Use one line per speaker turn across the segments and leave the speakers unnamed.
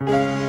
Look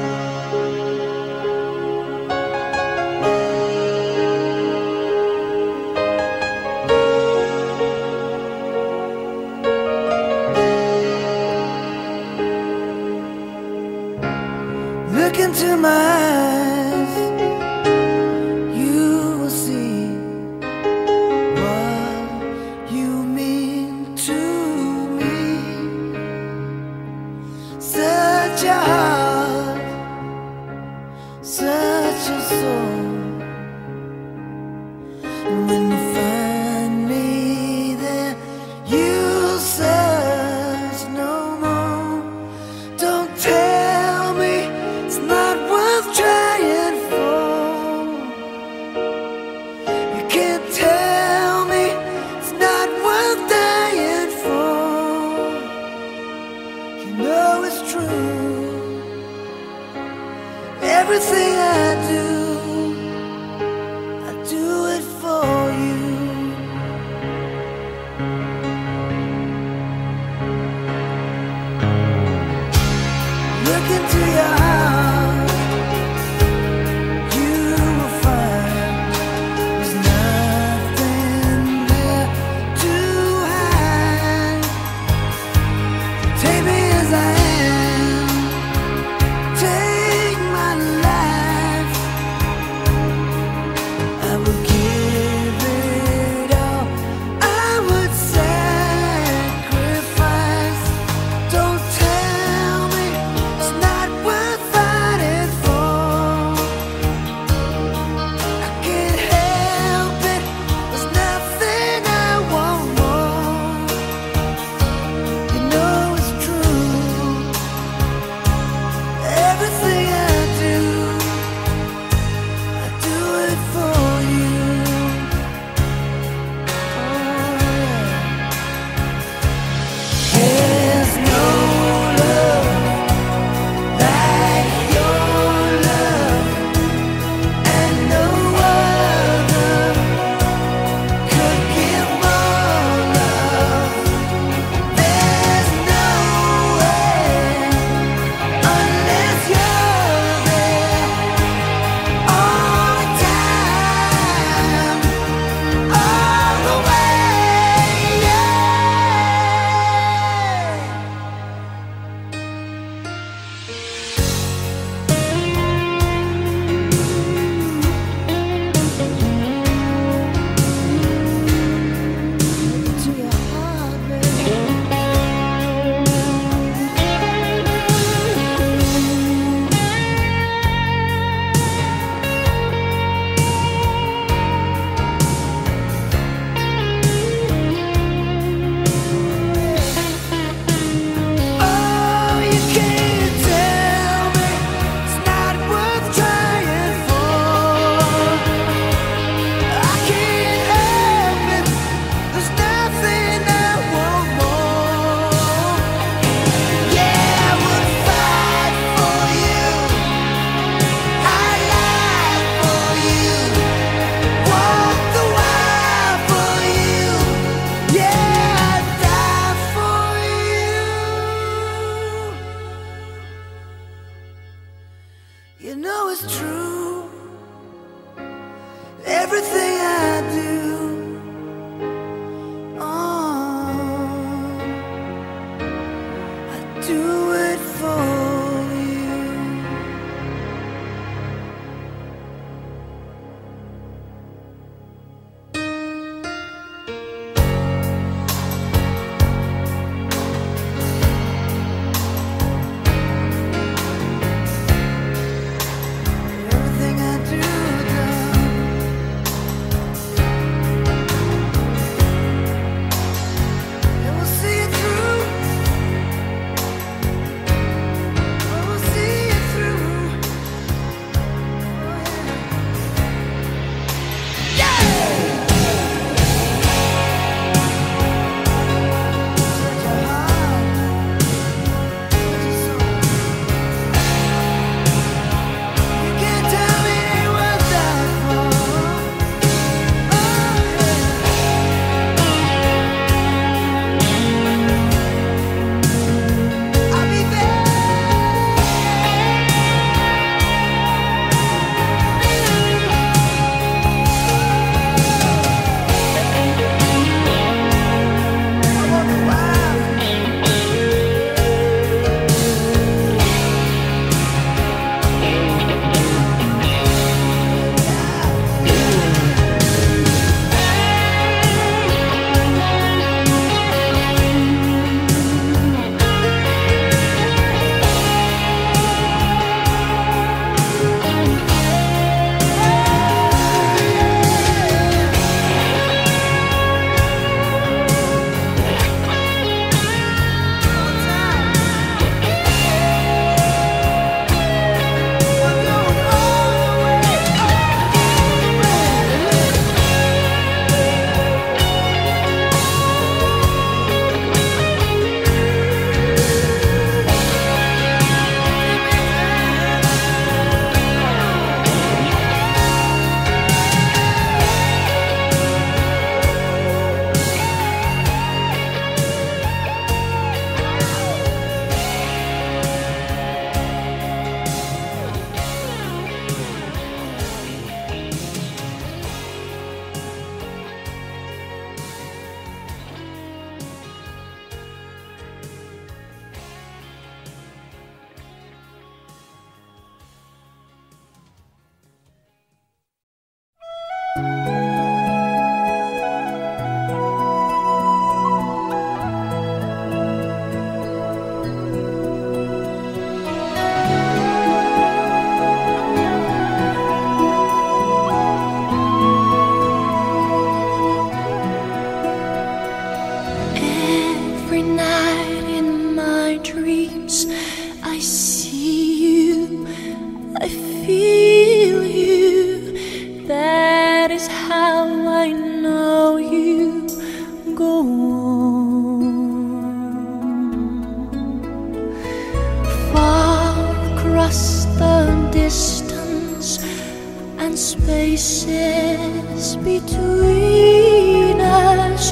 spaces between us,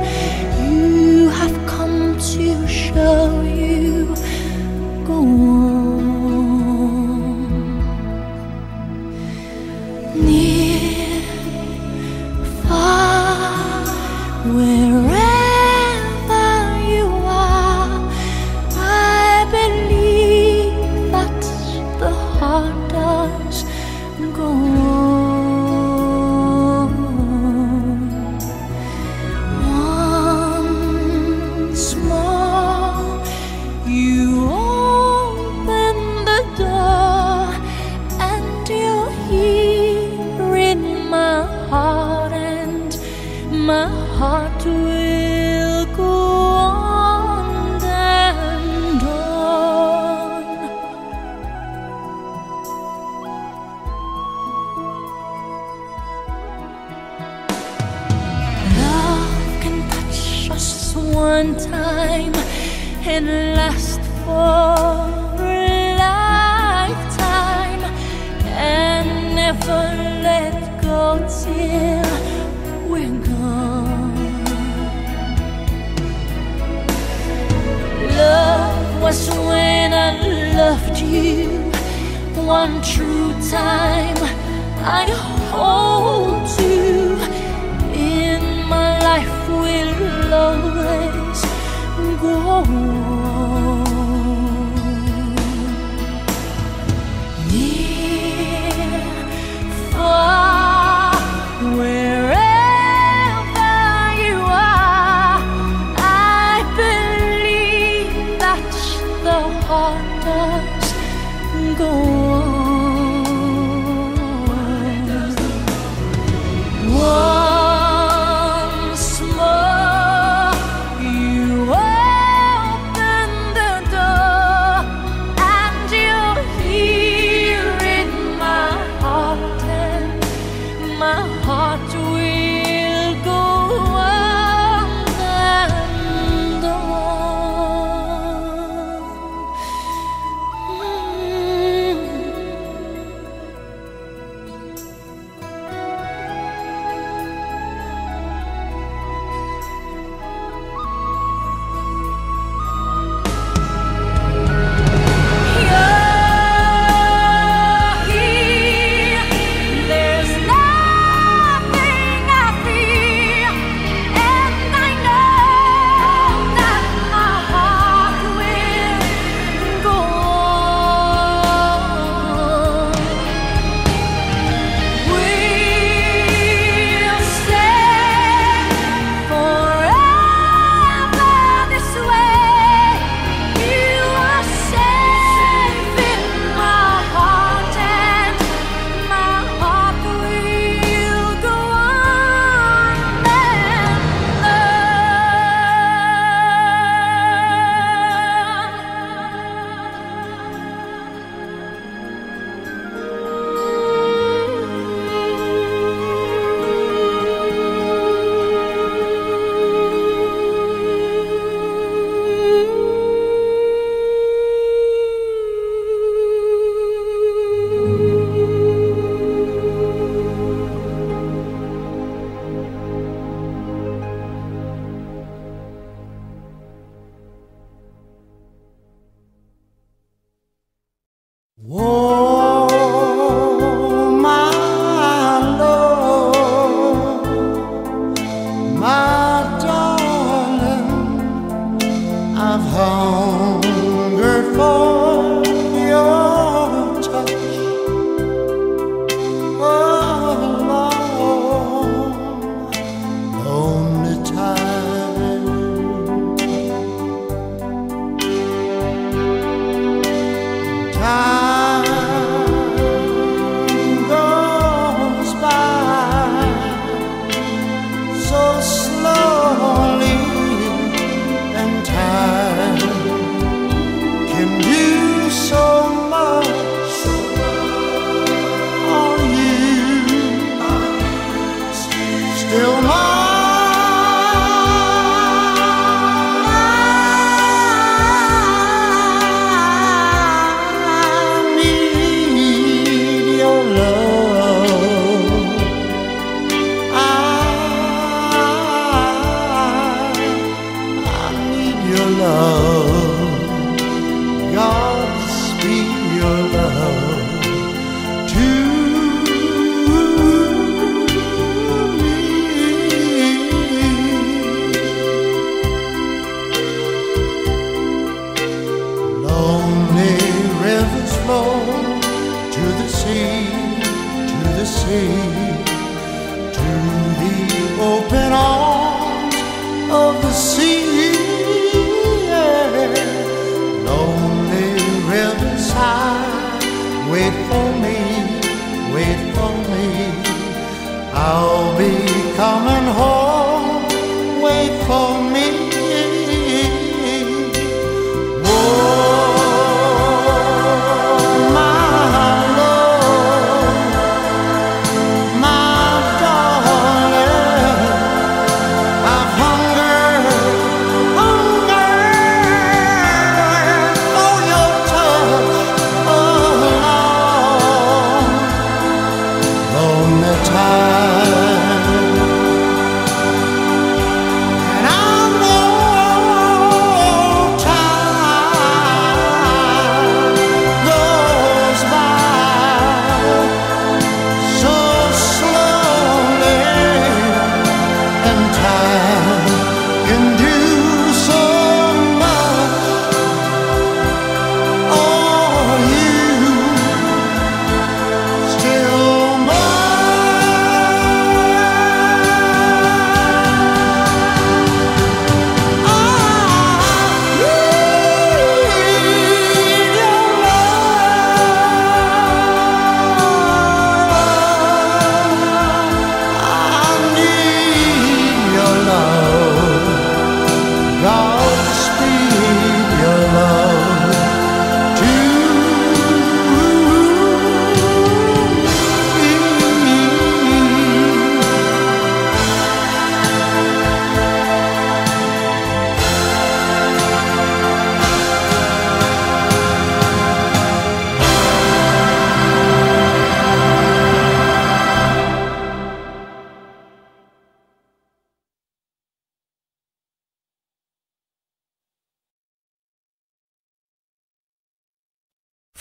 you have come to show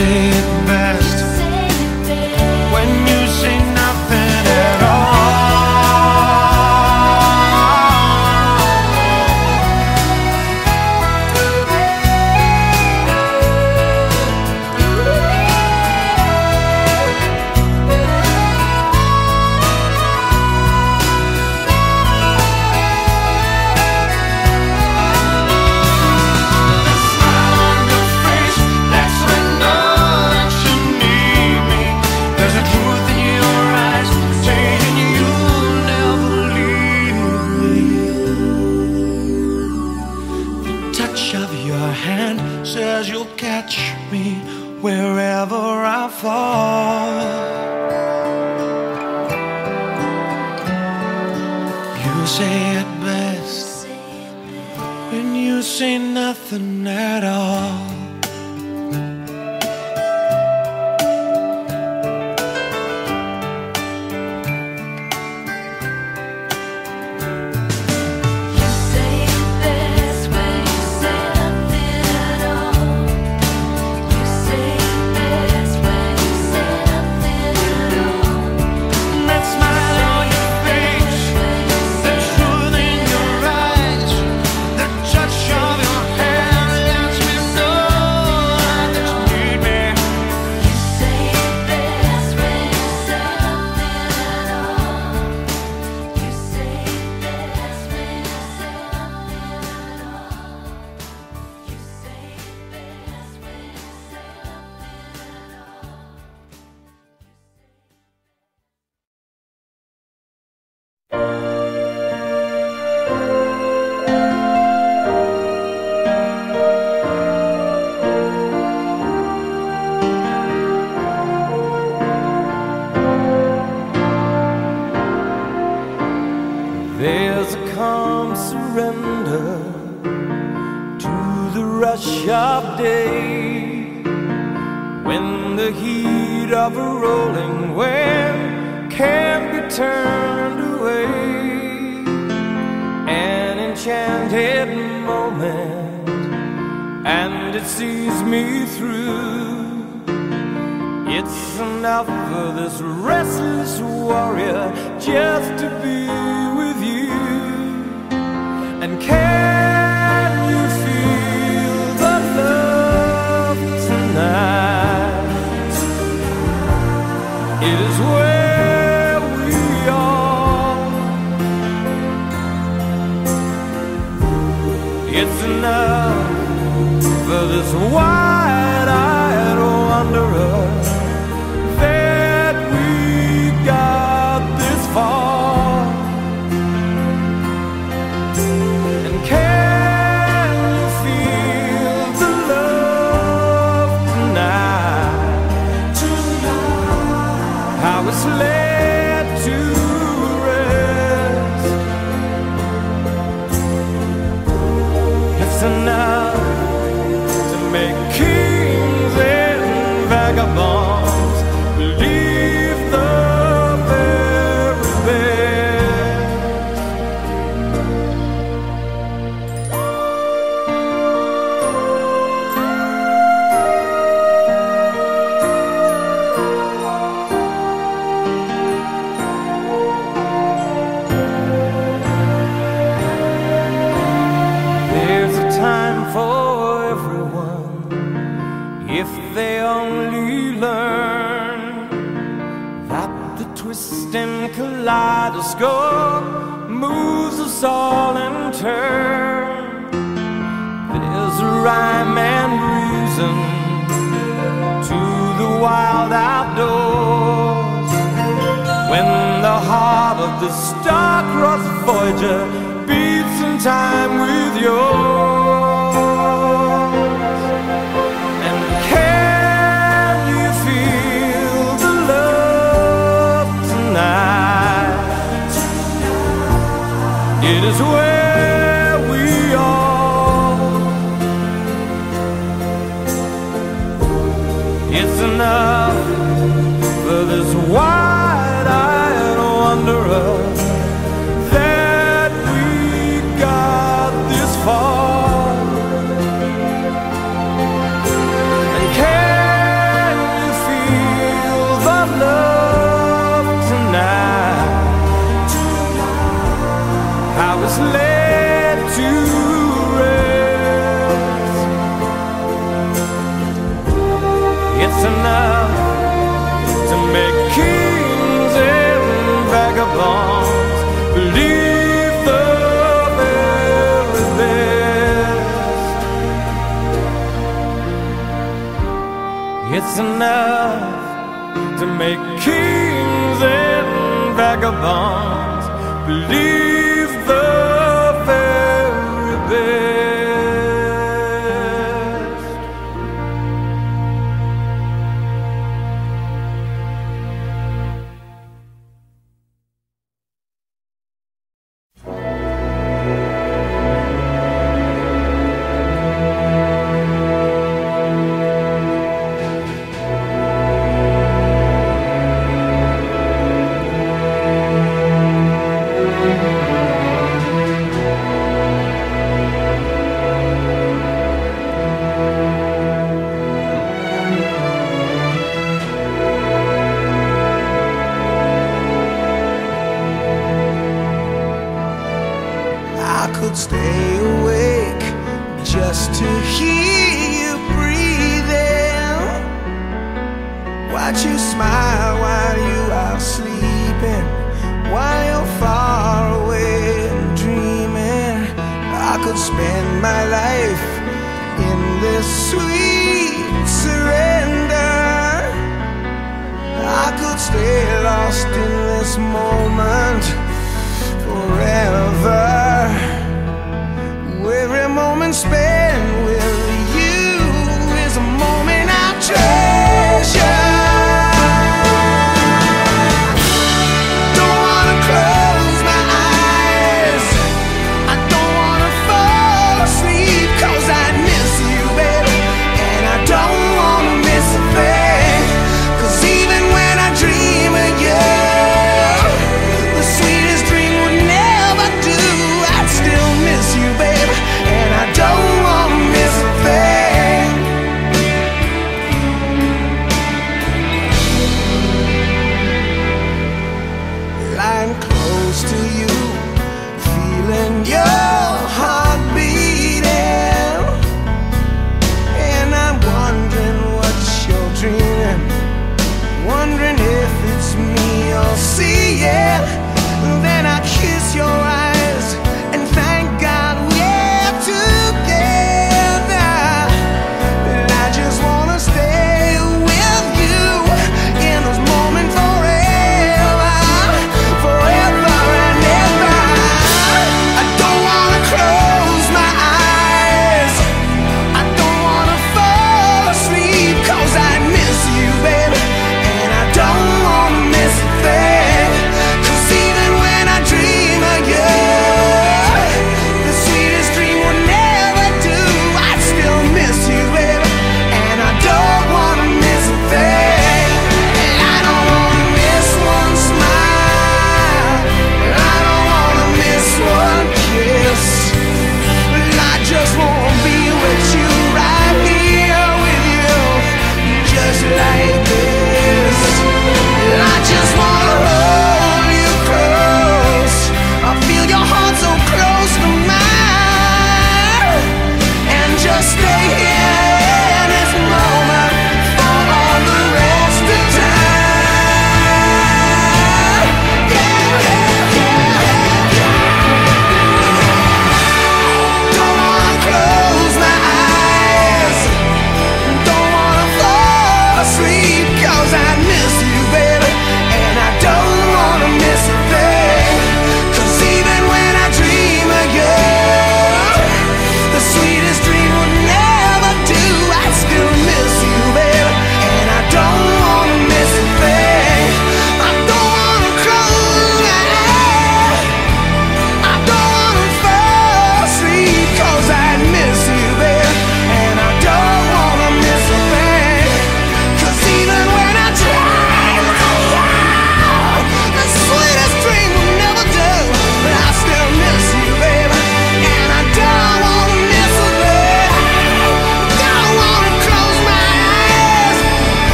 You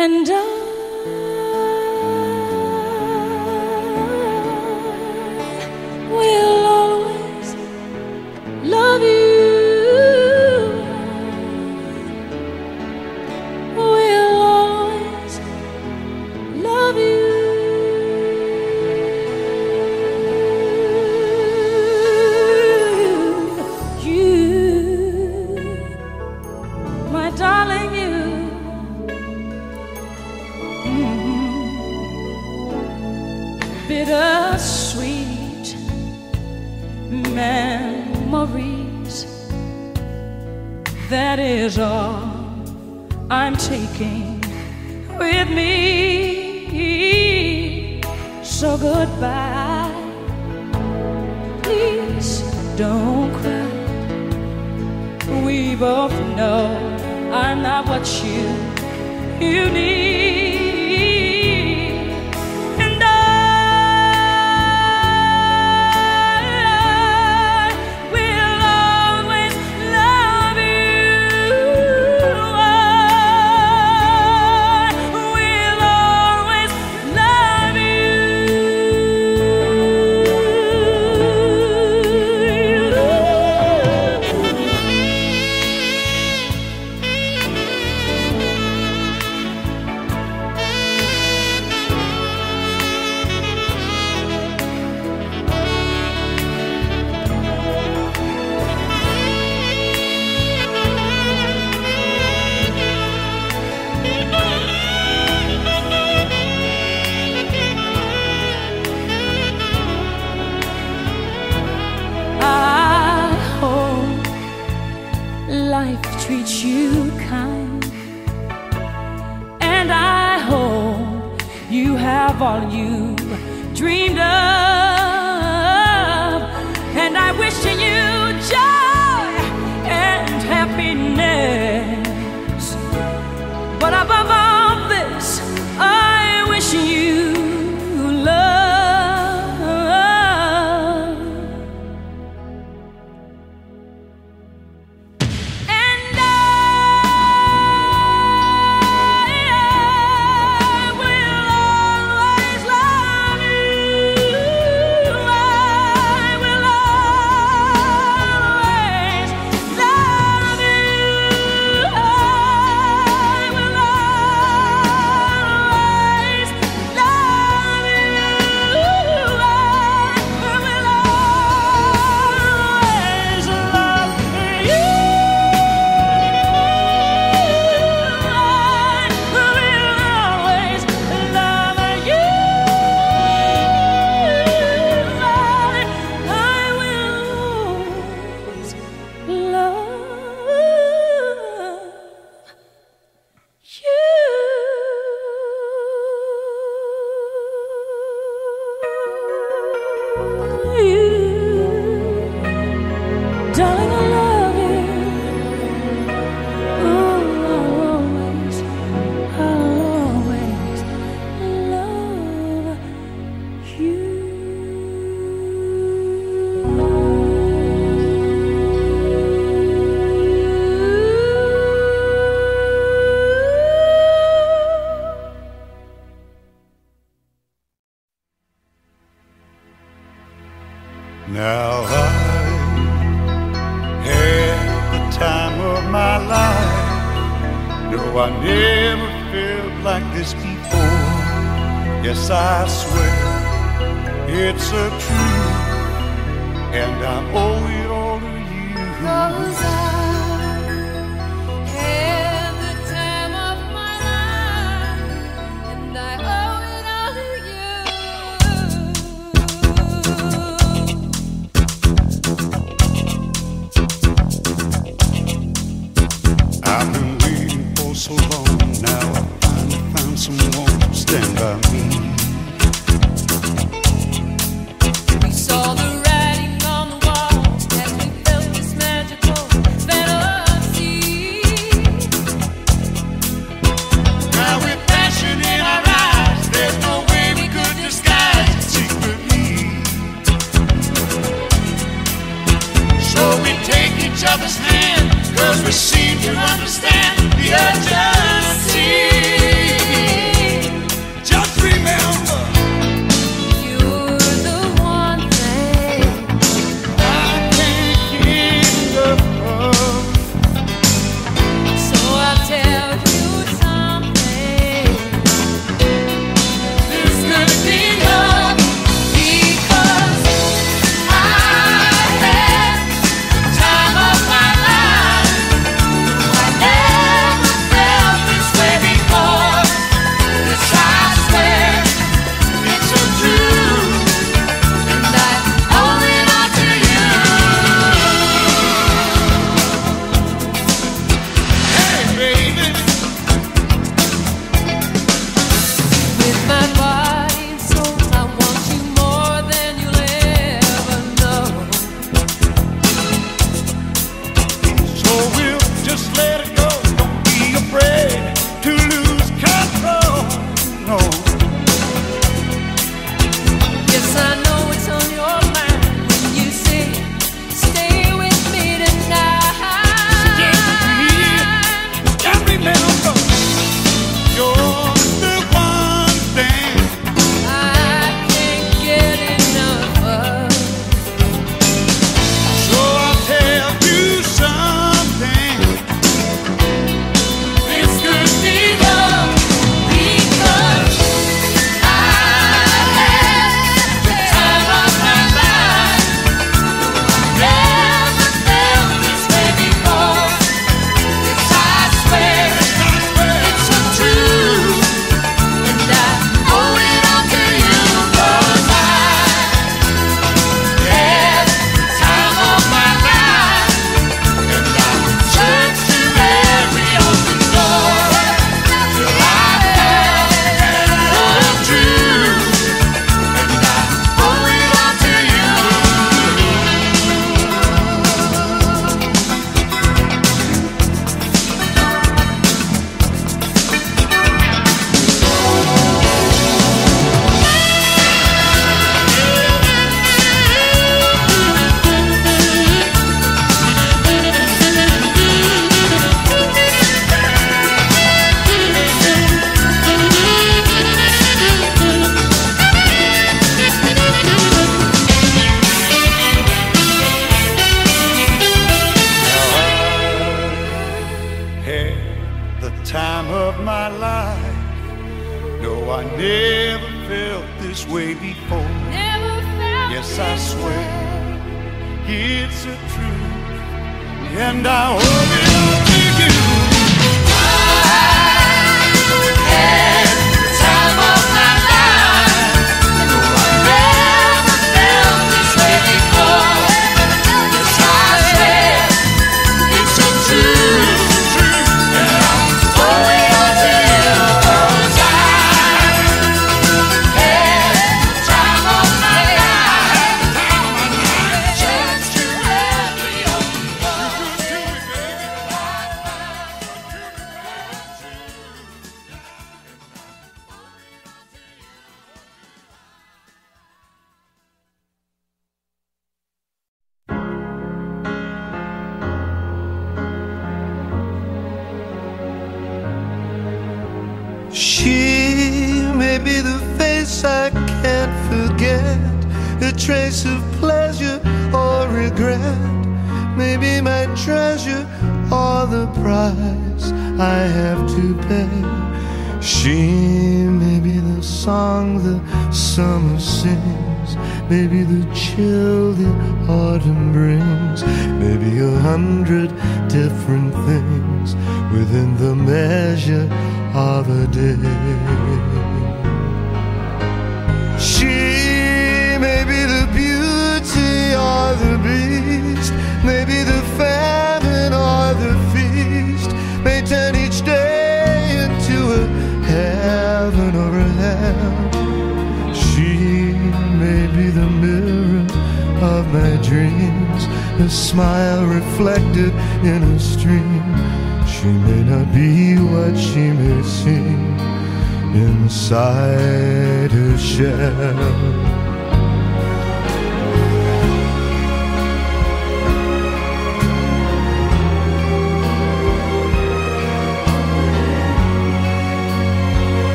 And I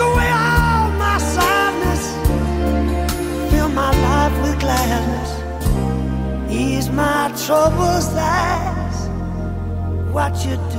away all my sadness, fill my life with gladness, ease my troubles. That's what you do.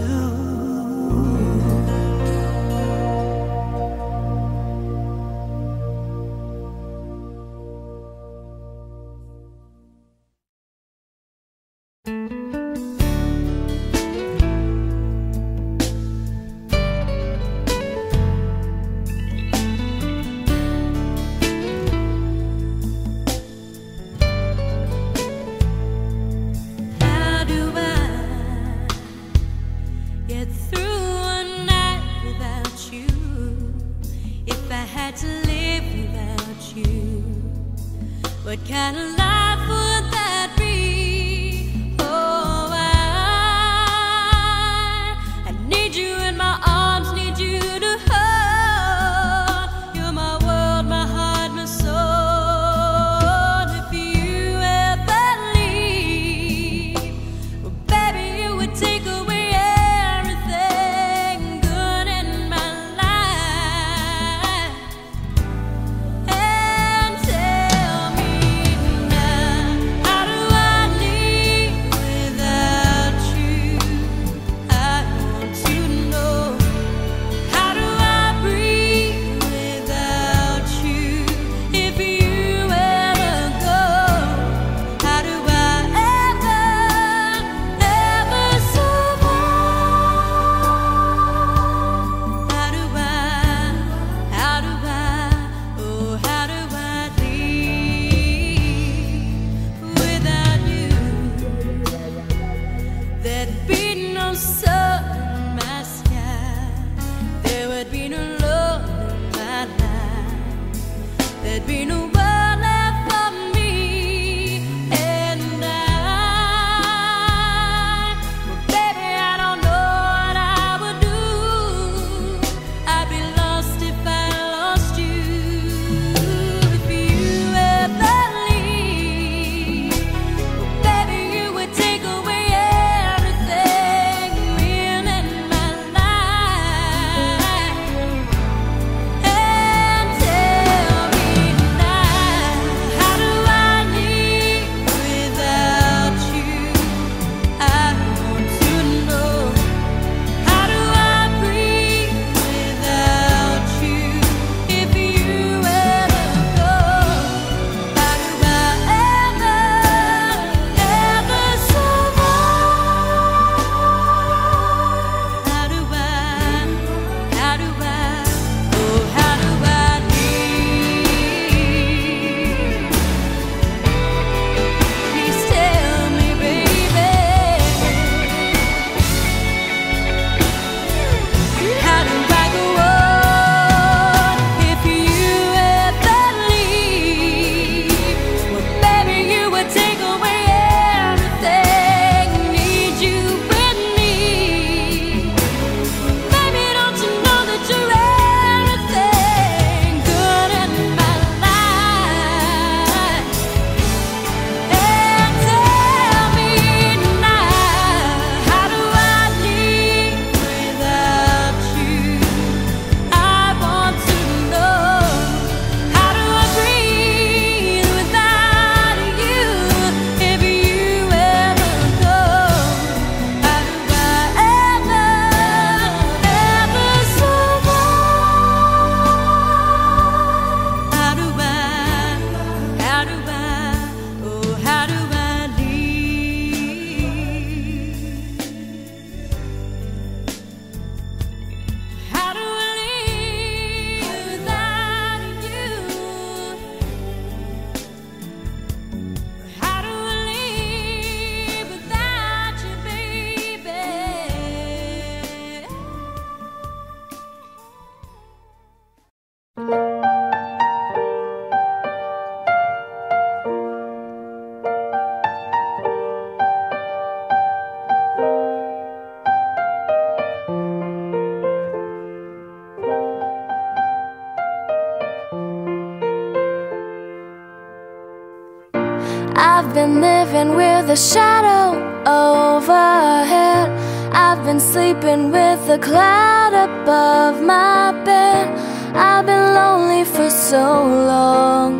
A
shadow overhead. I've been sleeping with a cloud above my bed. I've been lonely for so long.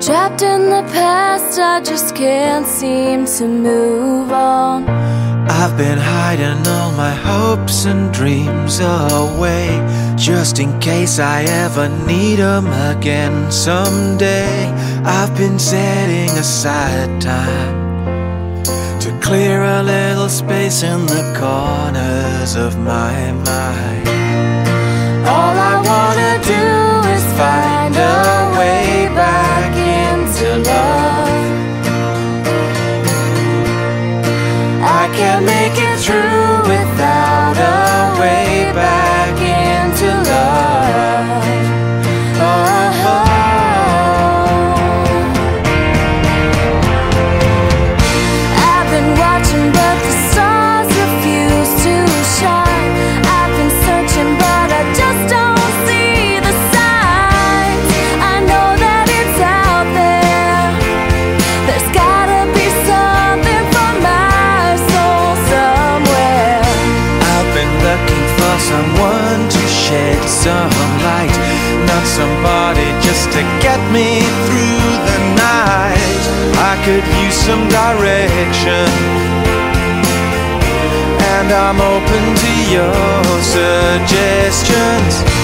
Trapped in the past, I just can't seem to move on.
I've been hiding all my hopes and dreams away Just in case I ever need 'em again someday I've been setting aside time To clear a little space in the corners of my mind. All I wanna do is find a way back into love. I can't make it through me through the night. I could use some direction. And I'm open to your suggestions.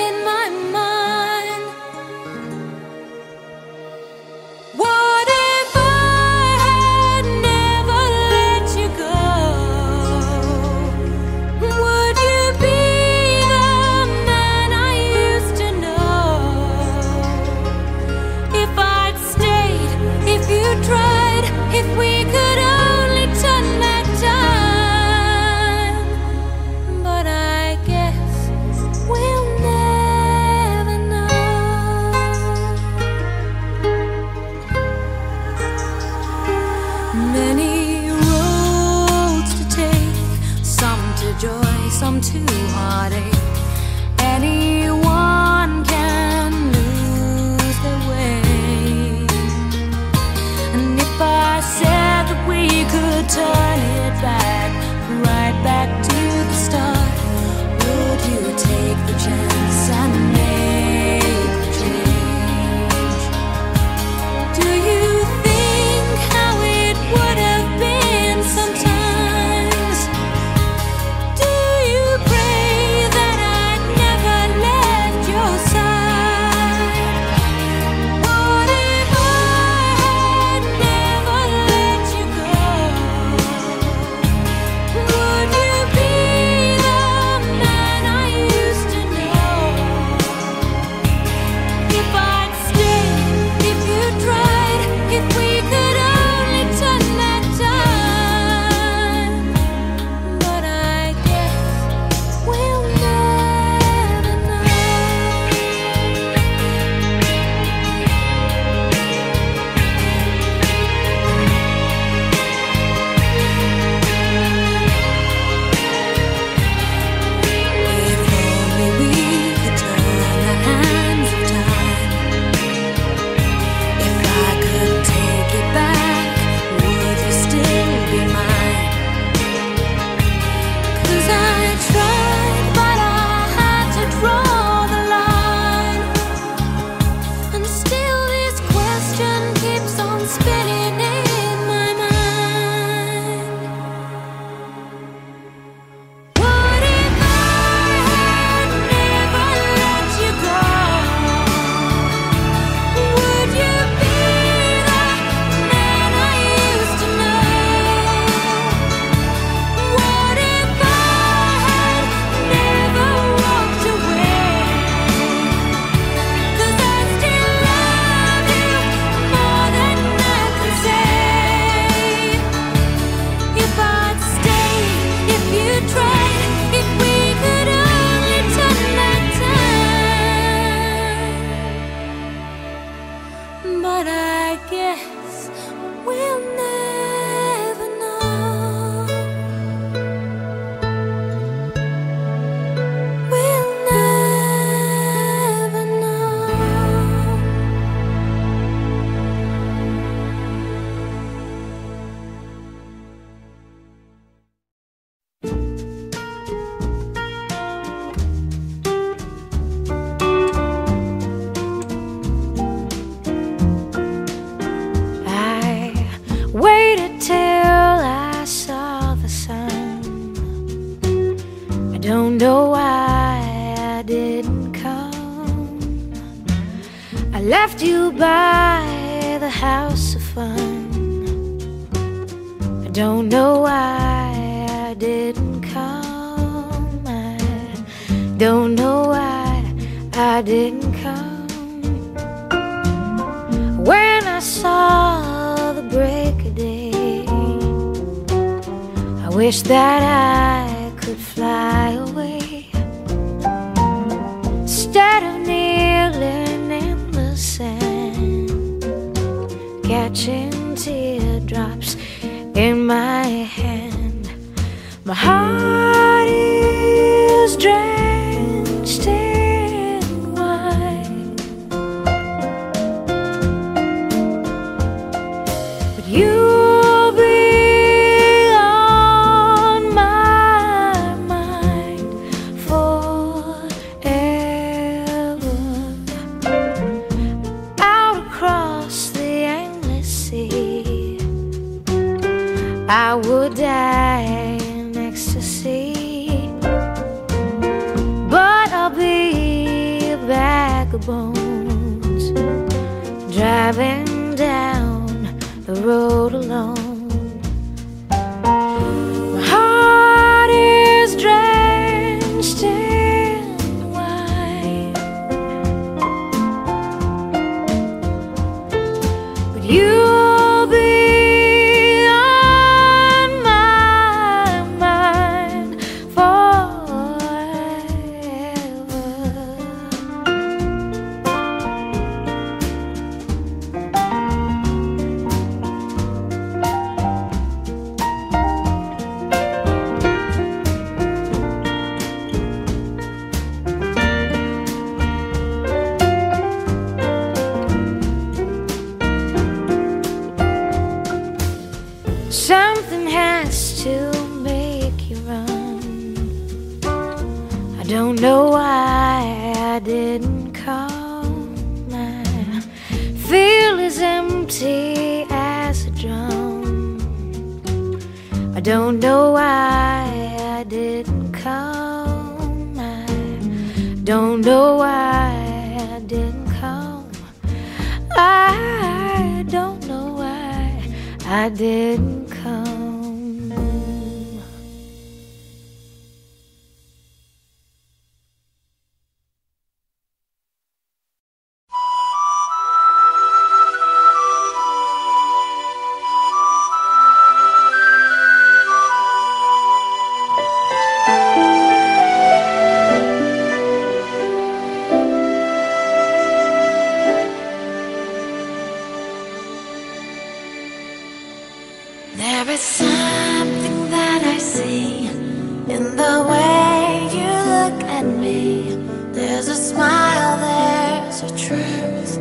The
a
truth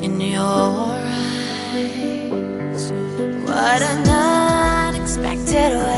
in your eyes. What an unexpected way.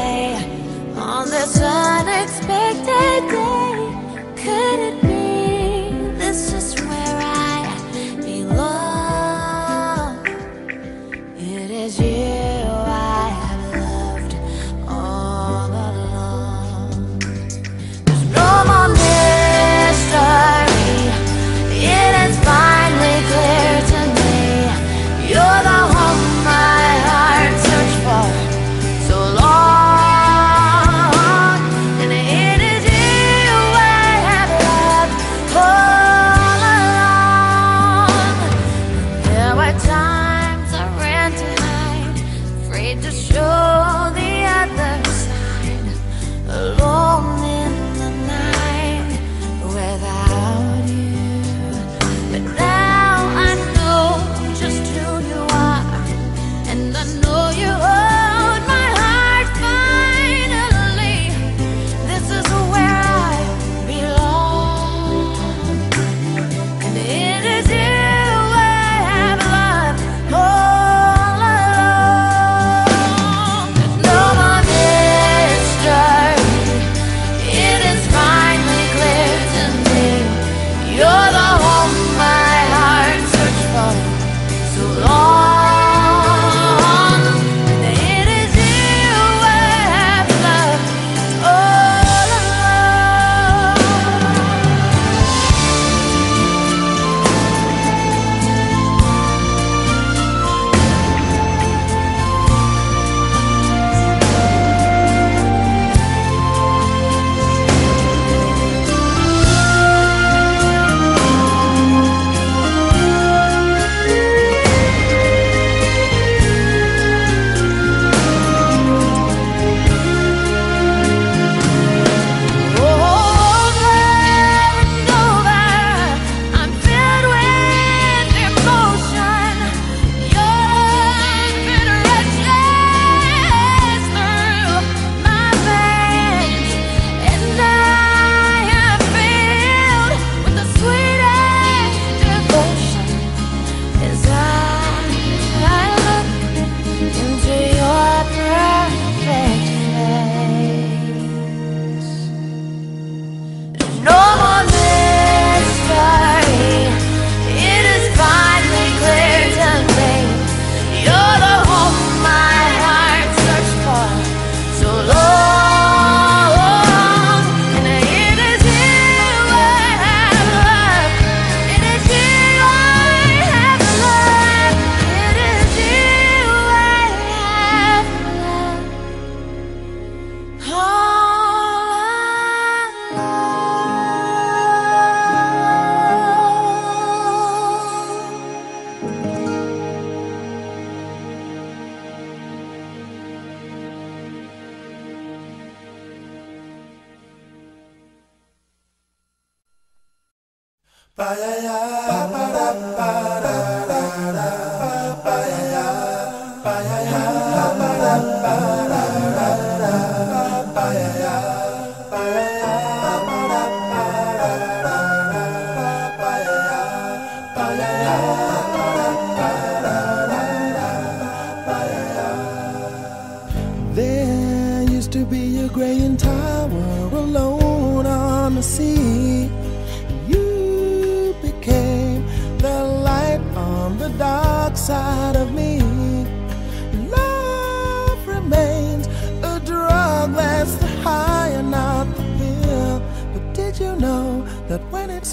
There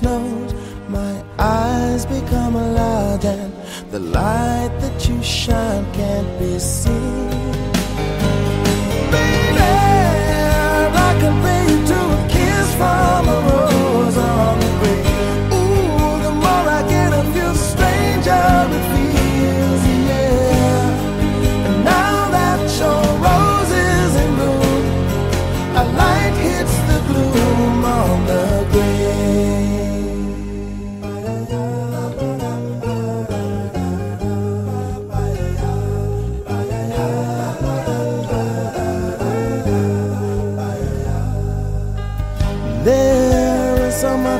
snows, my eyes become large and the light that you shine can't be seen? Baby, I compare you to a kiss from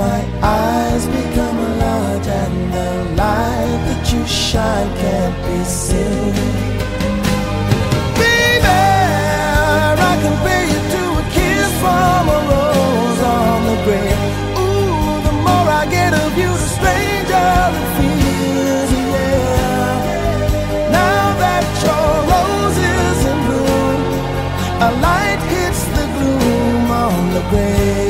my eyes become large and the light that you shine can't be seen? Baby, I compare you to a kiss from a rose on the grave. Ooh, the more I get of you, the stranger it feels, yeah. Now that your rose is in bloom, a light hits the gloom on the grave.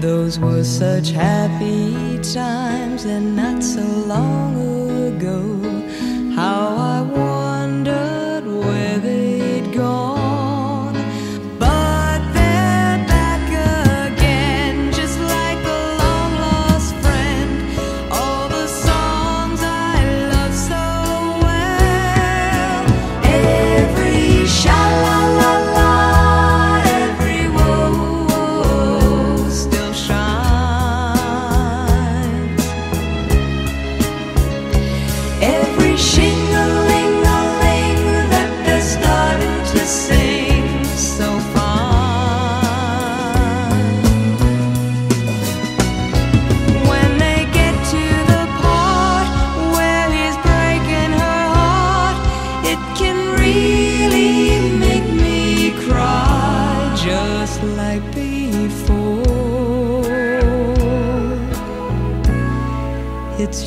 Those were such happy times and not so long ago.